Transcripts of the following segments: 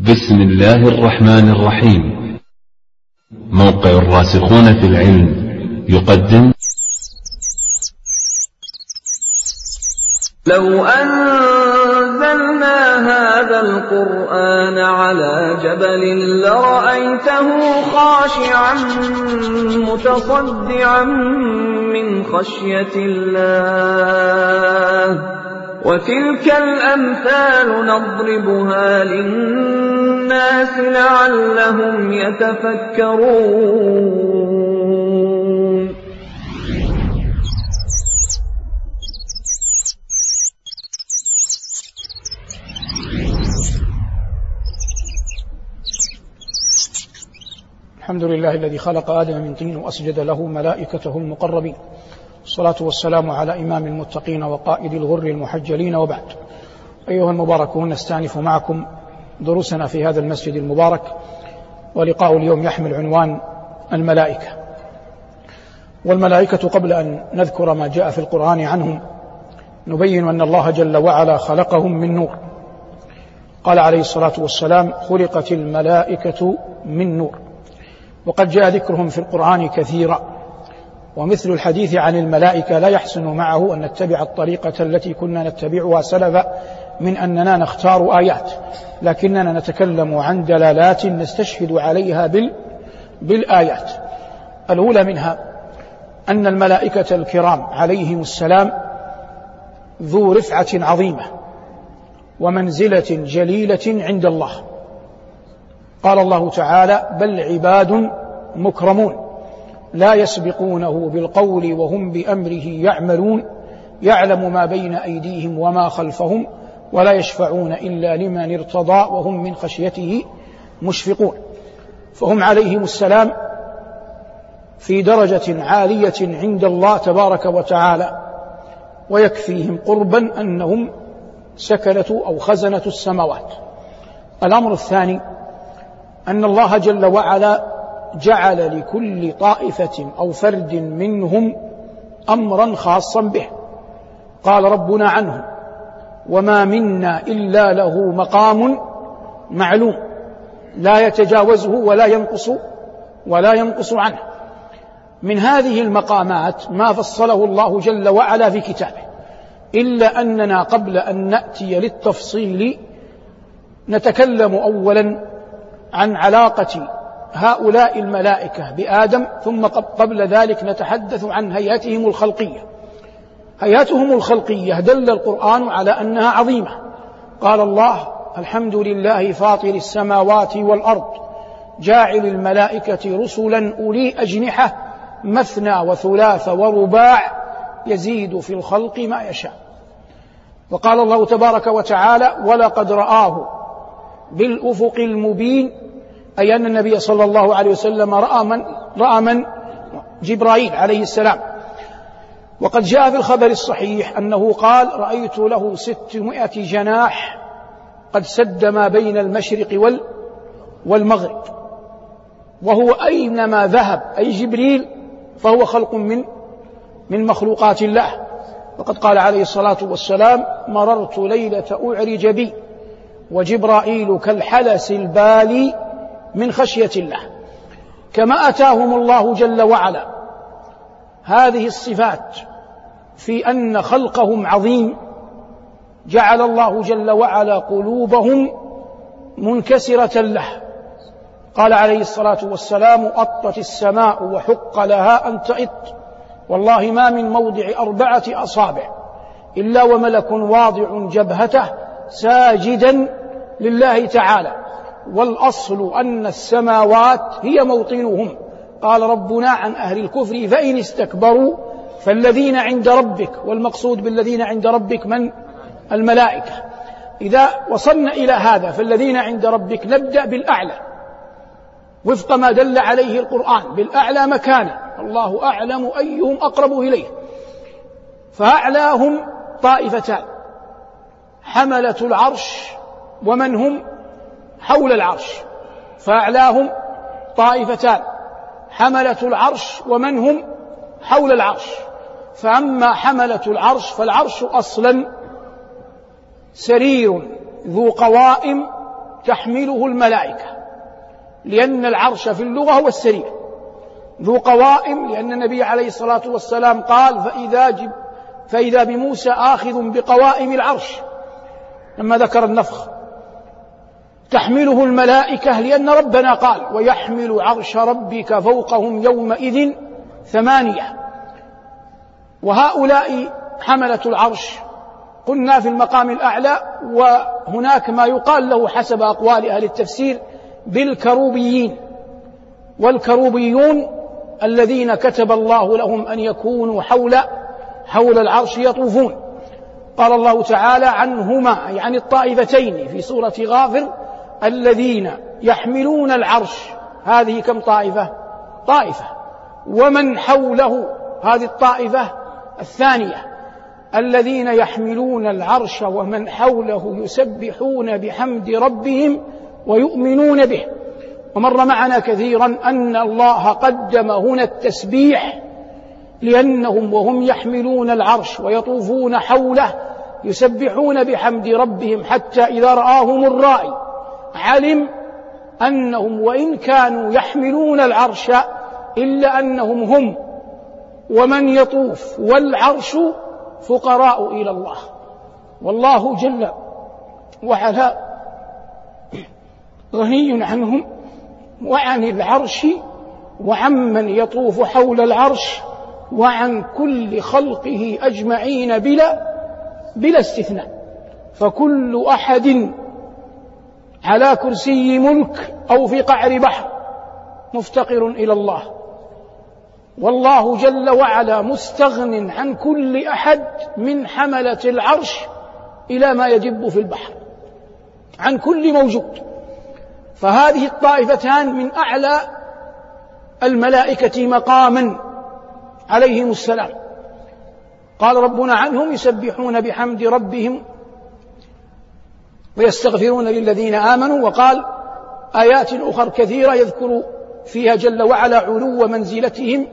بسم الله الرحمن الرحيم موقع الراسخون في العلم يقدم لو أنزلنا هذا القرآن على جبل لرأيته خاشعا متصدعا من خشية الله. وتلك الأمثال نضربها للناس لعلهم يتفكرون. الحمد لله الذي خلق آدم من طين وأسجد له ملائكته المقربين. الصلاة والسلام على إمام المتقين وقائد الغر المحجلين وبعد. أيها المباركون نستأنف معكم دروسنا في هذا المسجد المبارك ولقاء اليوم يحمل عنوان الملائكة. والملائكة قبل أن نذكر ما جاء في القرآن عنهم نبين أن الله جل وعلا خلقهم من نور. قال عليه الصلاة والسلام خلقت الملائكة من نور. وقد جاء ذكرهم في القرآن كثيرا. ومثل الحديث عن الملائكة لا يحسن معه أن نتبع الطريقة التي كنا نتبعها سلفا من أننا نختار آيات لكننا نتكلم عن دلالات نستشهد عليها بال بالآيات. الأولى منها أن الملائكة الكرام عليهم السلام ذو رفعة عظيمة ومنزلة جليلة عند الله. قال الله تعالى بل عباد مكرمون لا يسبقونه بالقول وهم بأمره يعملون يعلم ما بين أيديهم وما خلفهم ولا يشفعون إلا لمن ارتضى وهم من خشيته مشفقون. فهم عليهم السلام في درجة عالية عند الله تبارك وتعالى ويكفيهم قربا أنهم سكنة أو خزنة السماوات. الأمر الثاني أن الله جل وعلا جعل لكل طائفة أو فرد منهم أمرا خاصا به. قال ربنا عنه وما منا إلا له مقام معلوم. لا يتجاوزه ولا ينقص ولا ينقص عنه. من هذه المقامات ما فصله الله جل وعلا في كتابه. إلا أننا قبل أن نأتي للتفصيل نتكلم أولا عن علاقة هؤلاء الملائكة بآدم ثم قبل ذلك نتحدث عن هيئتهم الخلقية. هيئتهم الخلقية دل القرآن على أنها عظيمة. قال الله الحمد لله فاطر السماوات والأرض جاعل الملائكة رسلا أولي أجنحة مثنى وثلاث ورباع يزيد في الخلق ما يشاء. وقال الله تبارك وتعالى ولقد رآه بالأفق المبين أي أن النبي صلى الله عليه وسلم رأى من رأى من؟ جبرائيل عليه السلام. وقد جاء في الخبر الصحيح أنه قال رأيت له ستمائة جناح قد سد ما بين المشرق وال والمغرب وهو أينما ذهب أي جبريل فهو خلق من من مخلوقات الله. وقد قال عليه الصلاة والسلام مررت ليلة أعرج بي وجبرائيل كالحلس البالي من خشية الله. كما أتاهم الله جل وعلا. هذه الصفات في أن خلقهم عظيم. جعل الله جل وعلا قلوبهم منكسرة له. قال عليه الصلاة والسلام أطت السماء وحق لها أن تئط. والله ما من موضع أربعة أصابع إلا وملك واضع جبهته ساجدا لله تعالى. والأصل أن السماوات هي موطنهم. قال ربنا عن أهل الكفر فإن استكبروا فالذين عند ربك والمقصود بالذين عند ربك من؟ الملائكة. إذا وصلنا إلى هذا فالذين عند ربك نبدأ بالأعلى. وفق ما دل عليه القرآن بالأعلى مكانا. الله أعلم أيهم أقرب إليه. فأعلاهم طائفتان. حملة العرش ومن هم؟ حول العرش. فأعلاهم طائفتان. حملة العرش ومن هم؟ حول العرش. فأما حملة العرش فالعرش أصلا سرير ذو قوائم تحمله الملائكة لأن العرش في اللغة هو السرير. ذو قوائم لأن النبي عليه الصلاة والسلام قال فإذا جب فإذا بموسى آخذ بقوائم العرش. لما ذكر النفخ. تحمله الملائكة لأن ربنا قال ويحمل عرش ربك فوقهم يومئذ ثمانية. وهؤلاء حملة العرش. قلنا في المقام الأعلى وهناك ما يقال له حسب أقوال أهل التفسير بالكروبيين. والكروبيون الذين كتب الله لهم أن يكونوا حول حول العرش يطوفون. قال الله تعالى عنهما يعني الطائفتين في سورة غافر الذين يحملون العرش. هذه كم طائفة؟ طائفة. ومن حوله؟ هذه الطائفة الثانية الذين يحملون العرش ومن حوله يسبحون بحمد ربهم ويؤمنون به. ومر معنا كثيرا أن الله قدم هنا التسبيح لأنهم وهم يحملون العرش ويطوفون حوله يسبحون بحمد ربهم حتى إذا رآهم الرائي. علم أنهم وإن كانوا يحملون العرش إلا أنهم هم ومن يطوف والعرش فقراء إلى الله. والله جل وعلا غني عنهم وعن العرش وعمن يطوف حول العرش وعن كل خلقه أجمعين بلا بلا استثناء. فكل أحد على كرسي ملك أو في قعر بحر مفتقر إلى الله. والله جل وعلا مستغن عن كل أحد من حملة العرش إلى ما يجب في البحر عن كل موجود. فهذه الطائفتان من أعلى الملائكة مقاما عليهم السلام. قال ربنا عنهم يسبحون بحمد ربهم ويستغفرون للذين آمنوا وقال آيات أخر كثيرة يذكر فيها جل وعلا علو منزلتهم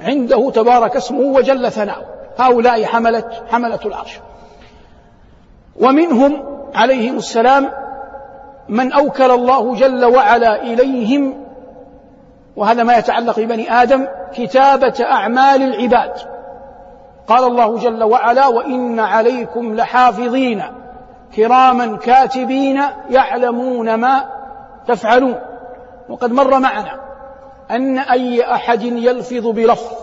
عنده تبارك اسمه وجل ثناؤه. هؤلاء حملة حملة العرش. ومنهم عليهم السلام من أوكل الله جل وعلا إليهم وهذا ما يتعلق ببني آدم كتابة أعمال العباد. قال الله جل وعلا وإن عليكم لحافظين كراما كاتبين يعلمون ما تفعلون. وقد مر معنا أن أي أحد يلفظ بلفظ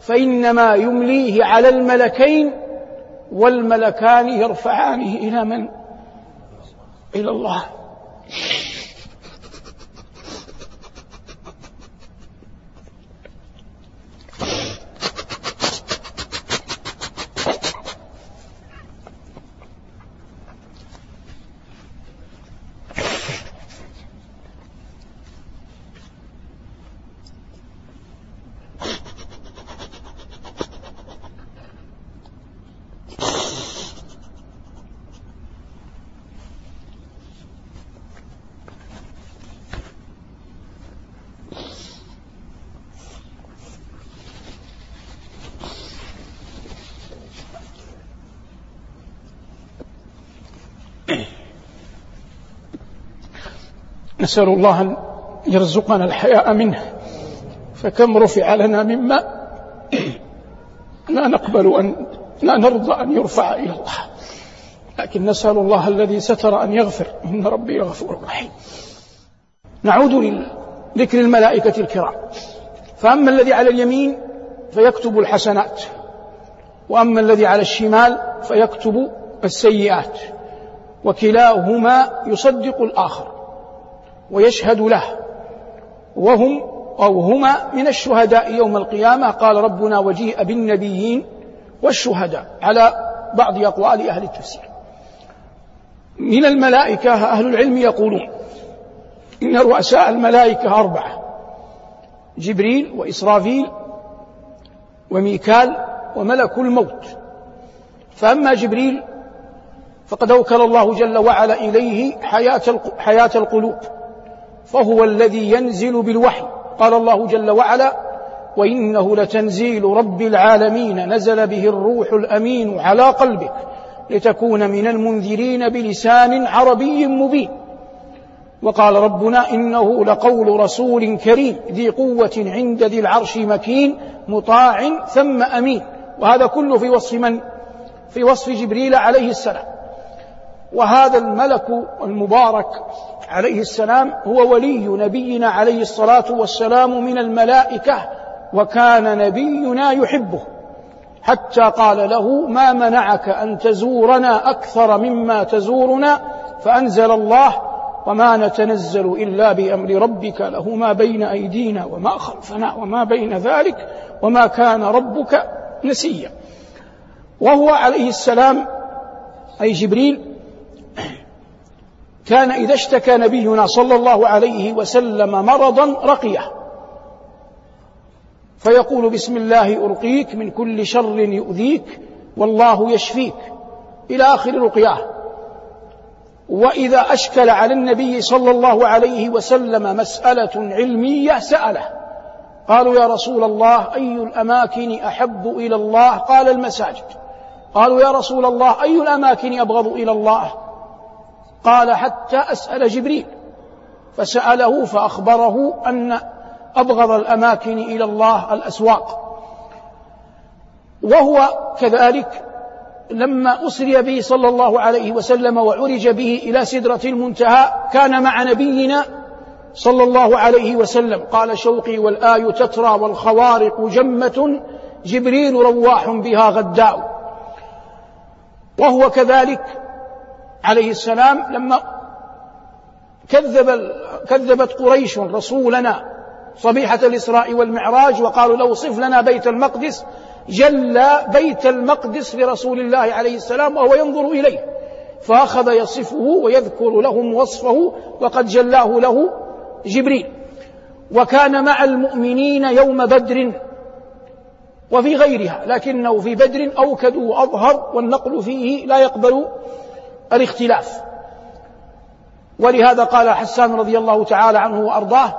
فإنما يمليه على الملكين والملكان يرفعانه إلى من؟ إلى الله نسأل الله أن يرزقنا الحياء منه. فكم رفع لنا مما لا نقبل أن لا نرضى أن يرفع إلى الله. لكن نسأل الله الذي ستر أن يغفر. إن ربي غفور رحيم. نعود لذكر الملائكة الكرام. فأما الذي على اليمين فيكتب الحسنات. وأما الذي على الشمال فيكتب السيئات. وكلاهما يصدق الآخر. ويشهد له. وهم أو هما من الشهداء يوم القيامة. قال ربنا وجيء بالنبيين والشهداء على بعض أقوال أهل التفسير. من الملائكة أهل العلم يقولون إن رؤساء الملائكة أربعة جبريل وإسرافيل وميكال وملك الموت. فأما جبريل فقد أوكل الله جل وعلا إليه حياة القلوب. فهو الذي ينزل بالوحي. قال الله جل وعلا وإنه لتنزيل رب العالمين نزل به الروح الأمين على قلبك لتكون من المنذرين بلسان عربي مبين. وقال ربنا إنه لقول رسول كريم ذي قوة عند ذي العرش مكين مطاع ثم أمين. وهذا كله في وصف من؟ في وصف جبريل عليه السلام. وهذا الملك المبارك عليه السلام هو ولي نبينا عليه الصلاة والسلام من الملائكة وكان نبينا يحبه. حتى قال له ما منعك أن تزورنا أكثر مما تزورنا؟ فأنزل الله وما نتنزل إلا بأمر ربك له ما بين أيدينا وما خلفنا وما بين ذلك وما كان ربك نسيا. وهو عليه السلام أي جبريل كان إذا اشتكى نبينا صلى الله عليه وسلم مرضا رقية. فيقول بسم الله أرقيك من كل شر يؤذيك والله يشفيك. إلى آخر رقياه وإذا أشكل على النبي صلى الله عليه وسلم مسألة علمية سأله. قالوا يا رسول الله أي الأماكن أحب إلى الله؟ قال المساجد. قالوا يا رسول الله أي الأماكن أبغض إلى الله؟ قال حتى أسأل جبريل فسأله فأخبره أن أبغض الأماكن إلى الله الأسواق. وهو كذلك لما أسري به صلى الله عليه وسلم وعرج به إلى سدرة المنتهى كان مع نبينا صلى الله عليه وسلم. قال شوقي والآي تترى والخوارق جمة جبريل رواح بها غداء. وهو كذلك عليه السلام لما كذب كذبت قريش رسولنا صبيحة الإسراء والمعراج وقالوا له صف لنا بيت المقدس جل بيت المقدس لرسول الله عليه السلام وهو ينظر إليه. فأخذ يصفه ويذكر لهم وصفه وقد جلاه له جبريل. وكان مع المؤمنين يوم بدر وفي غيرها لكنه في بدر أوكد وأظهر والنقل فيه لا يقبل الاختلاف. ولهذا قال حسان رضي الله تعالى عنه وأرضاه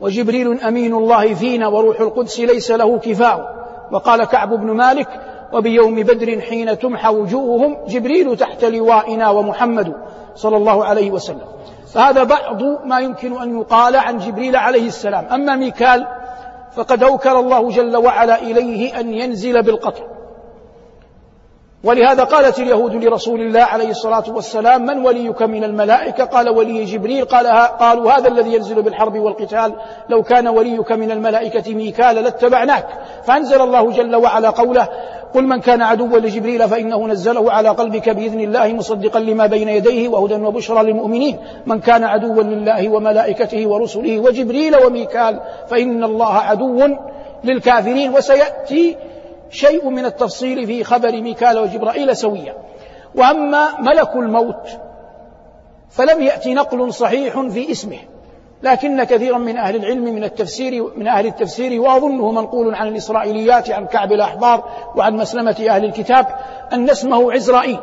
وجبريل أمين الله فينا وروح القدس ليس له كفاء وقال كعب بن مالك وبيوم بدر حين تمحى وجوههم جبريل تحت لوائنا ومحمد صلى الله عليه وسلم فهذا بعض ما يمكن أن يقال عن جبريل عليه السلام. أما ميكال فقد أوكل الله جل وعلا إليه أن ينزل بالقطر. ولهذا قالت اليهود لرسول الله عليه الصلاة والسلام من وليك من الملائكة؟ قال ولي جبريل. قال قالوا هذا الذي ينزل بالحرب والقتال لو كان وليك من الملائكة ميكال لاتبعناك. فأنزل الله جل وعلا قوله قل من كان عدوا لجبريل فإنه نزله على قلبك بإذن الله مصدقا لما بين يديه وهدى وبشرى للمؤمنين. من كان عدوا لله وملائكته ورسله وجبريل وميكال فإن الله عدو للكافرين. وسيأتي شيء من التفصيل في خبر ميكال وجبرائيل سويا. وأما ملك الموت فلم يأتي نقل صحيح في اسمه لكن كثيرا من أهل العلم من التفسير من أهل التفسير واظنه منقول عن الإسرائيليات عن كعب الأحبار وعن مسلمة أهل الكتاب أن اسمه عزرائيل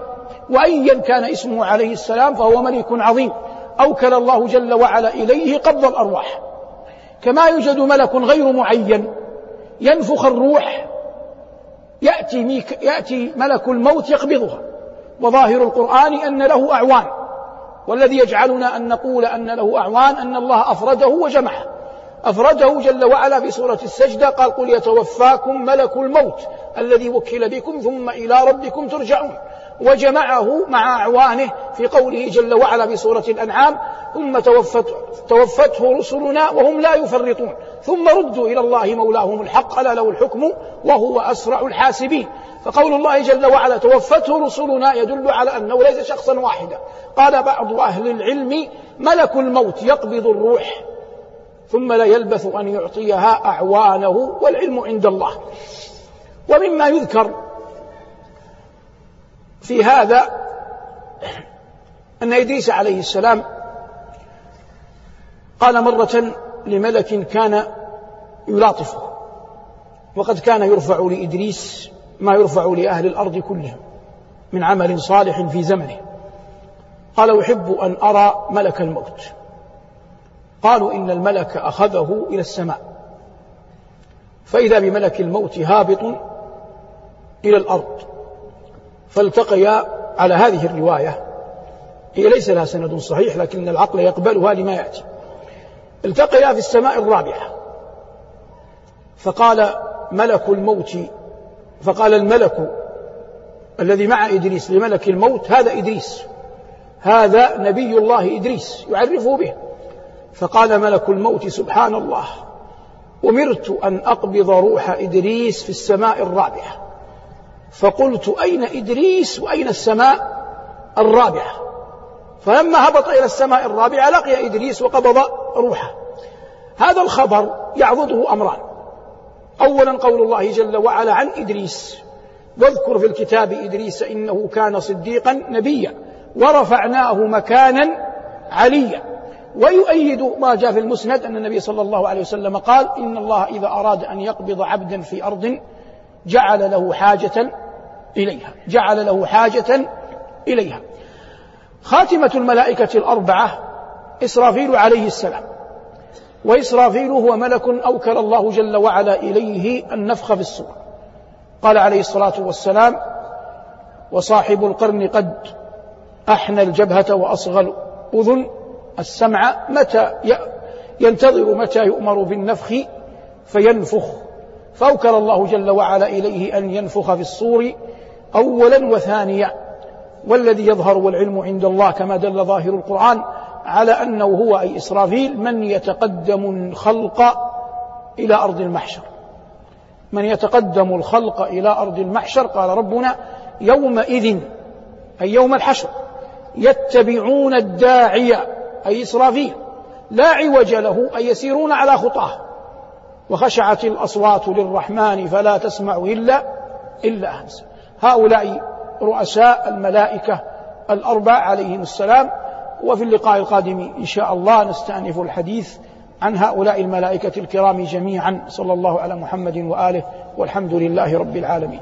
وايا كان اسمه عليه السلام فهو ملك عظيم. أوكل الله جل وعلا إليه قبض الأرواح. كما يوجد ملك غير معين ينفخ الروح يأتي, ميك يأتي ملك الموت يقبضها. وظاهر القرآن أن له أعوان. والذي يجعلنا أن نقول أن له أعوان أن الله أفرده وجمعه. أفرده جل وعلا في سورة السجدة قال قل يتوفاكم ملك الموت الذي وكل بكم ثم إلى ربكم ترجعون. وجمعه مع أعوانه في قوله جل وعلا في سورة الأنعام ثم توفت توفته رسلنا وهم لا يفرطون. ثم ردوا إلى الله مولاهم الحق ألا له الحكم؟ وهو أسرع الحاسبين. فقول الله جل وعلا توفته رسلنا يدل على أنه ليس شخصا واحدا. قال بعض أهل العلم ملك الموت يقبض الروح ثم لا يلبث أن يعطيها أعوانه والعلم عند الله. ومما يذكر في هذا أن إدريس عليه السلام قال مرة لملك كان يلاطفه وقد كان يرفع لإدريس ما يرفع لأهل الأرض كلهم من عمل صالح في زمنه. قال أحب أن أرى ملك الموت. قالوا إن الملك أخذه إلى السماء. فإذا بملك الموت هابط إلى الأرض. فالتقيا على هذه الرواية. هي ليس لها سند صحيح لكن العقل يقبلها لما يأتي. التقيا في السماء الرابعة. فقال ملك الموت فقال الملك الذي مع إدريس لملك الموت هذا إدريس. هذا نبي الله إدريس يعرفه به. فقال ملك الموت سبحان الله أمرت أن أقبض روح إدريس في السماء الرابعة. فقلت أين إدريس وأين السماء الرابعة؟ فلما هبط إلى السماء الرابعة لقي إدريس وقبض روحه. هذا الخبر يعضده أمران. أولا قول الله جل وعلا عن إدريس واذكر في الكتاب إدريس إنه كان صديقا نبيا ورفعناه مكانا عليا. ويؤيد ما جاء في المسند أن النبي صلى الله عليه وسلم قال إن الله إذا أراد أن يقبض عبدا في أرض جعل له حاجة إليها جعل له حاجة إليها. خاتمة الملائكة الأربعة إسرافيل عليه السلام. وإسرافيل هو ملك أوكل الله جل وعلا إليه النفخ في الصور. قال عليه الصلاة والسلام وصاحب القرن قد أحنى الجبهة وأصغى الأذن السمع متى ينتظر متى يؤمر بالنفخ فينفخ. فأوكل الله جل وعلا إليه أن ينفخ في الصور. أولا وثانيا والذي يظهر والعلم عند الله كما دل ظاهر القرآن على أنه هو أي إسرافيل من يتقدم الخلق إلى أرض المحشر. من يتقدم الخلق إلى أرض المحشر قال ربنا يومئذ أي يوم الحشر يتبعون الداعي أي إسرافيل لا عوج له أي يسيرون على خطاه. وخشعت الأصوات للرحمن فلا تسمع إلا إلا همسا هؤلاء رؤساء الملائكة الأربع عليهم السلام. وفي اللقاء القادم إن شاء الله نستأنف الحديث عن هؤلاء الملائكة الكرام جميعا. صلى الله على محمد وآله والحمد لله رب العالمين.